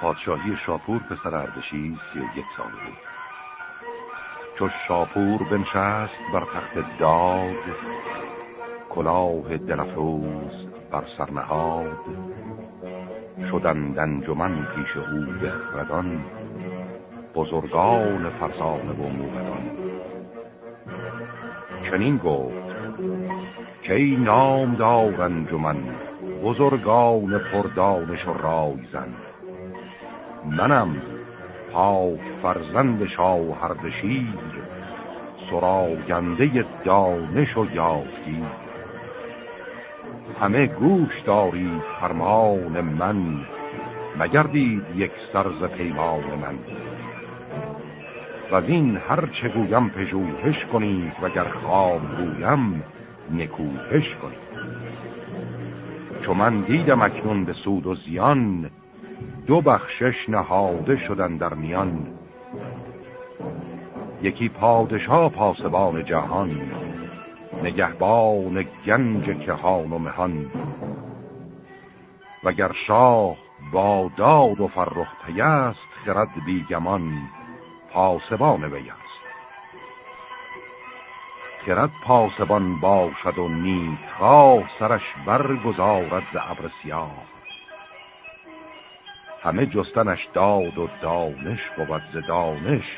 پادشاهی شاپور پسر اردشی سی و یک سال بود. چو شاپور بنشست بر تخت داد کلاه دلفروز بر سرنهاد شدند انجمن پیش او بخردان بزرگان فرسانه و موبدان چنین گفت که ای نام دار انجمن بزرگان پردانش و رایزن منم پاک فرزند شاهردشیر سراینده دانش و یافتی همه گوش دارید فرمان من مگردید یک سرز پیمان من. و این هر چه گویم پژوهش کنید وگر خواب گویم نکوهش کنید چو من دیدم اکنون به سود و زیان دو بخشش نهاده شدن در میان. یکی پادشاه پاسبان جهان نگهبان گنج کهان و مهان. وگر شاه با داد و فرخ پیست خرد بیگمان پاسبان وی است. خرد پاسبان باشد و نیک خواه سرش برگذارد ز ابر سیاه. همه جستنش داد و دانش بود ز دانش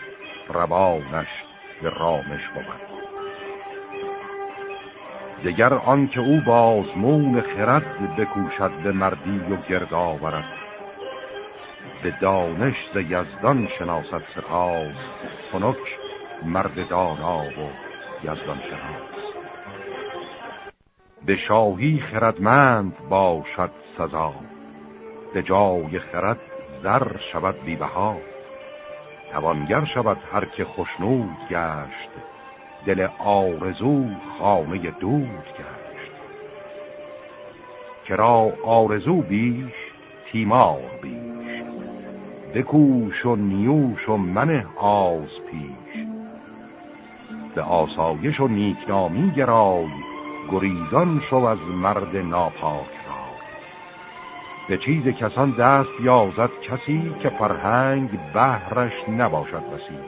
روانش به رامش بود. دگر آنکه او بازمون خرد بکوشد به مردی و گرد آورد. به دانش ز یزدان شناسد سپاس خنک مرد دانا و یزدان شناس. به شاهی خردمند باشد سزا. به جای خرد زر شود بیبها. توانگر شود هر که خشنود گشت دل آرزو خانه دود گشت. کرا آرزو بیش تیمار بیش. بکوش و نیوش و من آز پیش. به آسایش و نیکنامی گرای گریزان شو از مرد ناپاک. به چیز کسان دست یازد کسی که فرهنگ بهرش نباشد بسی.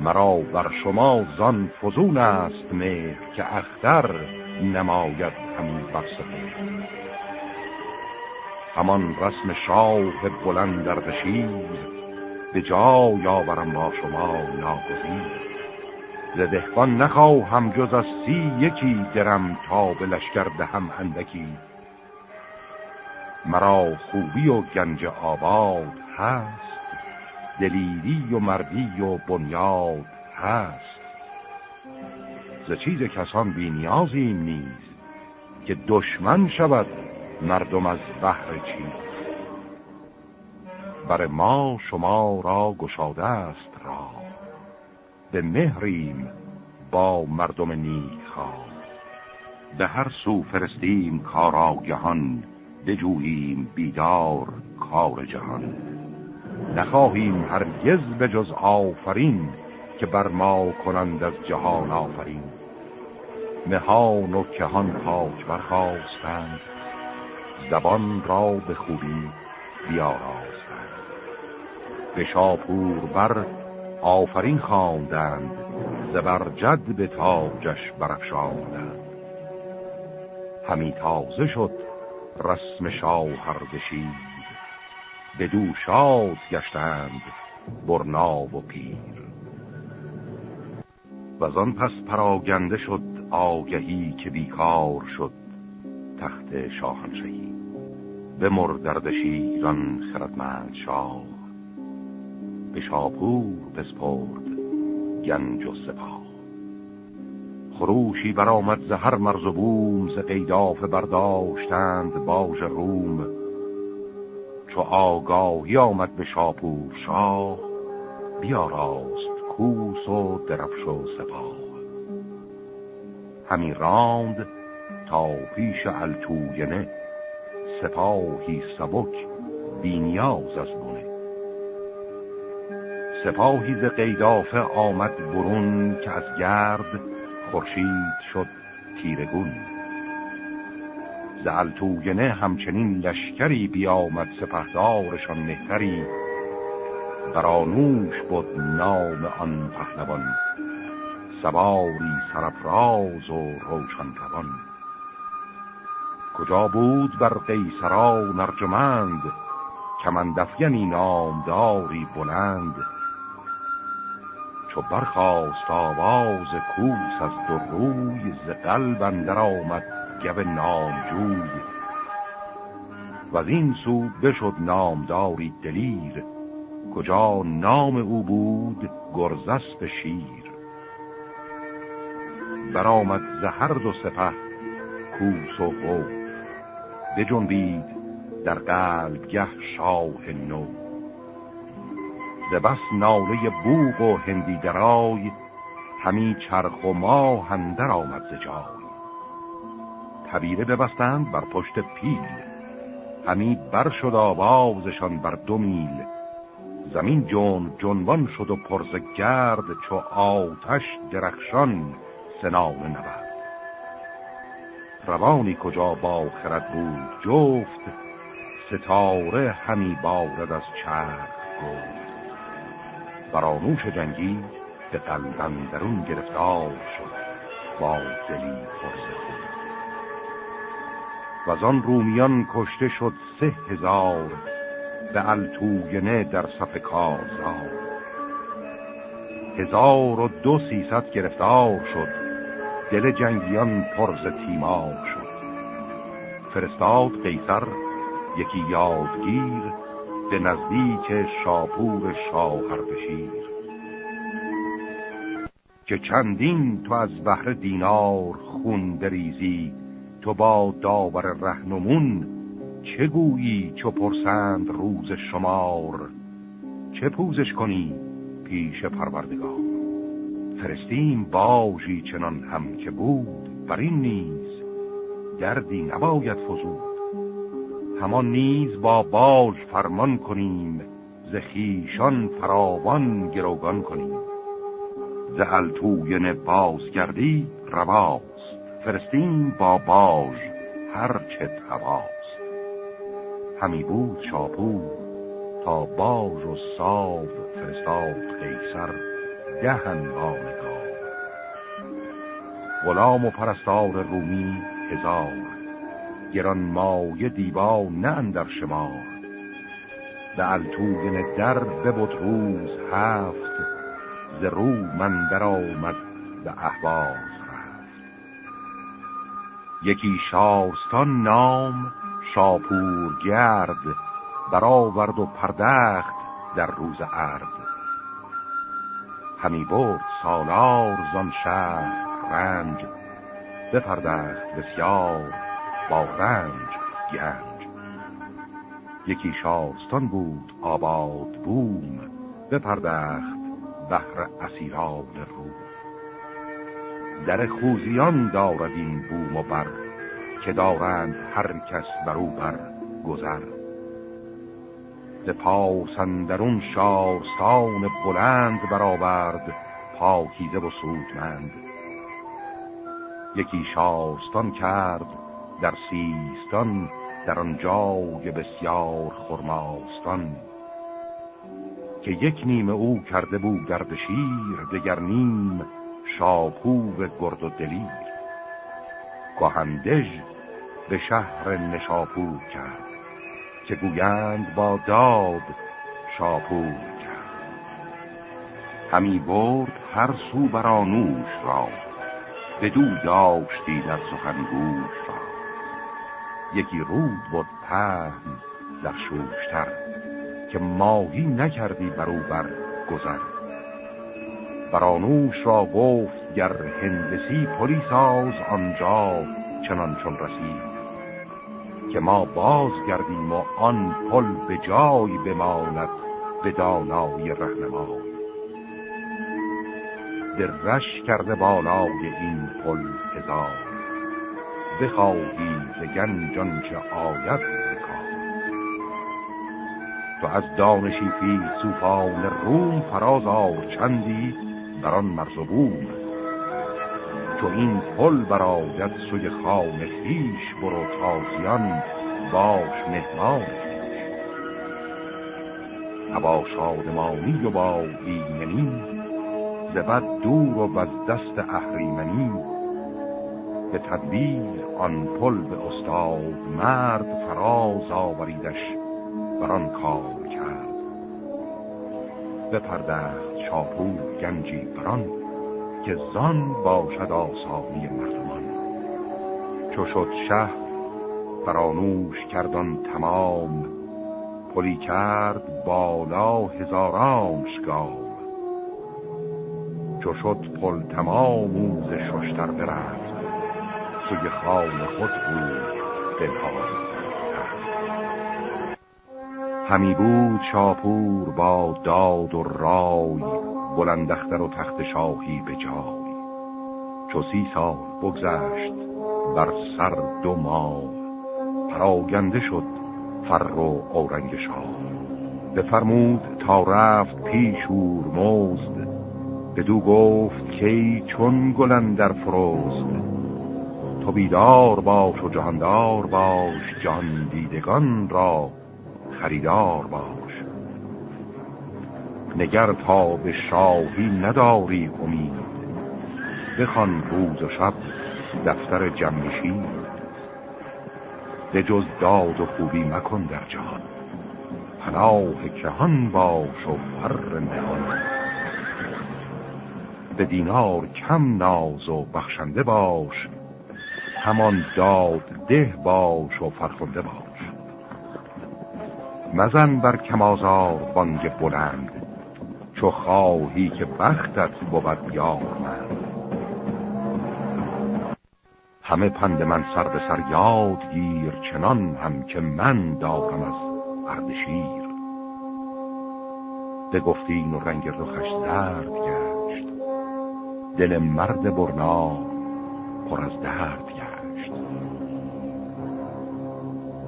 مرا بر شما زان فزون است مهر که اختر نماید همین برسه همان رسم شاه بلند در دشیر به جای آورم با شما ناگزیر. ز نخواهم جز از سی یکی درم تا به لشکر دهم اندکی. مرا خوبی و گنج آباد هست. دلیری و مردی و بنیاد هست. ز چیز کسان بی نیازیم نیز که دشمن شود مردم از بحر چیز. بر ما شما را گشاده است را. به مهریم با مردم نیک خواه به هر سو فرستیم کاراگهان بجوییم بیدار کار جهان. نخواهیم هرگز به جز آفرین که بر ما کنند از جهان آفرین. مهان و کهان پاک برخواستند زبان را به خوبی بیاراستند. به شاپور بر آفرین خواندند. زبر جد به تاجش برفشاندند همی تازه شد رسم شاهردشید به دو شاد گشتند برنا و پیر. و آن پس پراگنده شد آگهی که بیکار شد تخت شاهنشهی به مردردشیران خردمند شاه. به شاپور بسپرد گنج و سپاه. خروشی برآمد ز هر مرز و بوم ز قیداف برداشتند باژ روم. چو آگاهی آمد به شاپور شاه بیاراست کوس و درفش و سپاه. همی راند تا پیش التوینه سپاهی سبک بینیاز از بونه سپاهی ز قیدافه آمد برون که از گرد خورشید شد تیرگون زلتوگنه همچنین لشکری بیامد سپهدارشان مهتری. برانوش بود نام آن پهلوان. سواری سرفراز و روشن روان. کجا بود بر قیصرا نرجمند کمندفگنی نامداری بلند. چو برخواست آواز کوس از دو روی ز قلب اندر آمد گب نامجوی. و از این سو بشد نامداری دلیر کجا نام او بود گرزست شیر. برآمد زهر دو سپه کوس و خوف بجنبید در قلب گه شاه نو. ز بس ناله بوغ و هندی درای همی چرخ و ماه هندر آمد ز جای. تبیره ببستند بر پشت پیل همی بر شد آوازشان بر دو میل. زمین جون جنوان شد و پرز گرد چو آتش درخشان سنان نبرد. روانی کجا با خرد بود جفت ستاره همی بارد از چرخ گفت. برانوش جنگی به قلبن درون گرفتار شد با دلی پرز خود. و آن رومیان کشته شد سه هزار به التوینه در صف کارزار. هزار و دو سیصد گرفتار شد دل جنگیان پرز تیمار شد. فرستاد قیصر یکی یادگیر به نزدیک شاپور شاهر بشیر که چندین تو از بحر دینار خون دریزی تو با داور رهنمون چه گویی چو پرسند روز شمار؟ چه پوزش کنی پیش پروردگار؟ فرستیم باجی چنان هم که بود بر این نیز دردی نباید فزود. همان نیز با باج فرمان کنیم ز فراوان گروگان کنیم. ز التوین بازگردی رواست فرستیم با باج هر چه تواست. همی بود شاپور تا باج و ساو فرستاد قیصر دهن بانگاه غلام و پرستار رومی هزار گران مایه دیبا نه اندر شمار. به التوین در ببود روز هفت ز رو من در آمد به احواز رفت یکی شارستان نام شاپور گرد برآورد و پردخت در روز ارد همی برد سالار زان شهر رنج بپردخت بسیار با رنج گنج. یکی شارستان بود آباد بوم بپردخت بهر اسیران رو در خوزیان دارد این بوم و بر که دارند هر کس بر او بر گذر. ز پاسندرون شارستان بلند برآورد پاکیزه و سودمند. یکی شارستان کرد در سیستان در آنجای بسیار خرماستان. که یک نیم او کرده بود گردشیر دگر نیم شاپور گرد و دلیر. گهندژ به شهر نشاپور کرد که گویند با داد شاپور کرد. همی برد هر سو برانوش را دو داشتی در سخن گوش را. یکی رود بود پهن در شوشتر که ماهی نکردی بر او بر گذر. برانوش را گفت گر هندسی پلی ساز آنجا چنان چون رسید که ما باز گردیم و آن پل به جای بماند به دانای رهنمای درش کرده بالای این پل هزار. بخواهی ز گنجان که آید بکار تو از دانشی فی روم فراز آر چندی بر آن مرز و چو این پل براید سوی خان خیش برو تازیان باش مهمان ابا شادمانی و با ایمنی زبد دور و از دست اهریمنی. به تدبیر آن پل به استاد مرد فراز آوریدش بران کار کرد. بپردخت شاپور گنجی بران که زان باشد آسانی مردمان. چو شد شه فرانوش کردن تمام پلی کرد بالا هزارانش گام چو شد پل تمام موز ششتر برفت. سوی خان خود بود دلها همی بود شاپور با داد و رای بلندختر و تخت شاهی به جای. چو سی سال بگذشت بر سر دو ماه پراگنده شد فر و اورنگ شاه. بفرمود تا رفت پیش مزد بدو گفت کی چون گلن در فروزد تو بیدار باش و جهاندار باش جان دیدگان را خریدار باش. نگر تا به شاهی نداری امید. بخوان روز و شب دفتر جمشی به جز داد و خوبی مکن در جهان. پناه کهان باش و فر نهان. به دینار کم ناز و بخشنده باش. همان داد ده باش و فرخنده باش. مزن بر کمازار بانگ بلند چو خواهی که بختت بود یار من. همه پند من سر به سر یاد گیر چنان هم که من دارم از اردشیر به گفتین و رنگ رخش زرد گشت دل مرد برنا پر از درد گشت.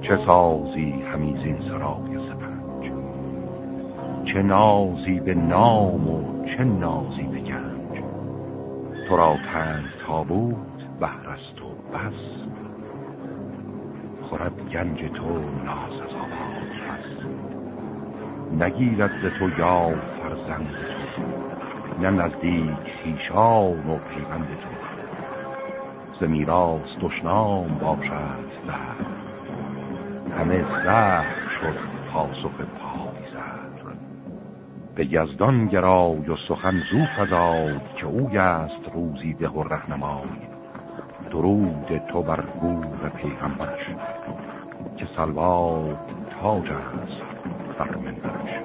چه سازی همیزین سرای سپنج؟ چه نازی به نام و چه نازی به گنج؟ تو را تنگ تابوت بهرست و بس خورد گنج تو ناز از آباد هست نگیرد ز تو یا فرزند تو. نه نزدیک خیشان و پیوند تو. ز میراث دشنام باشد در همه زهر شد پاسخ پای زهر به یزدان گرای و سخن زو فزاد که اوی است روزی ده و رهنمای. درود تو بر گور پیغمبرش که سلوات تاج است بر منبرش.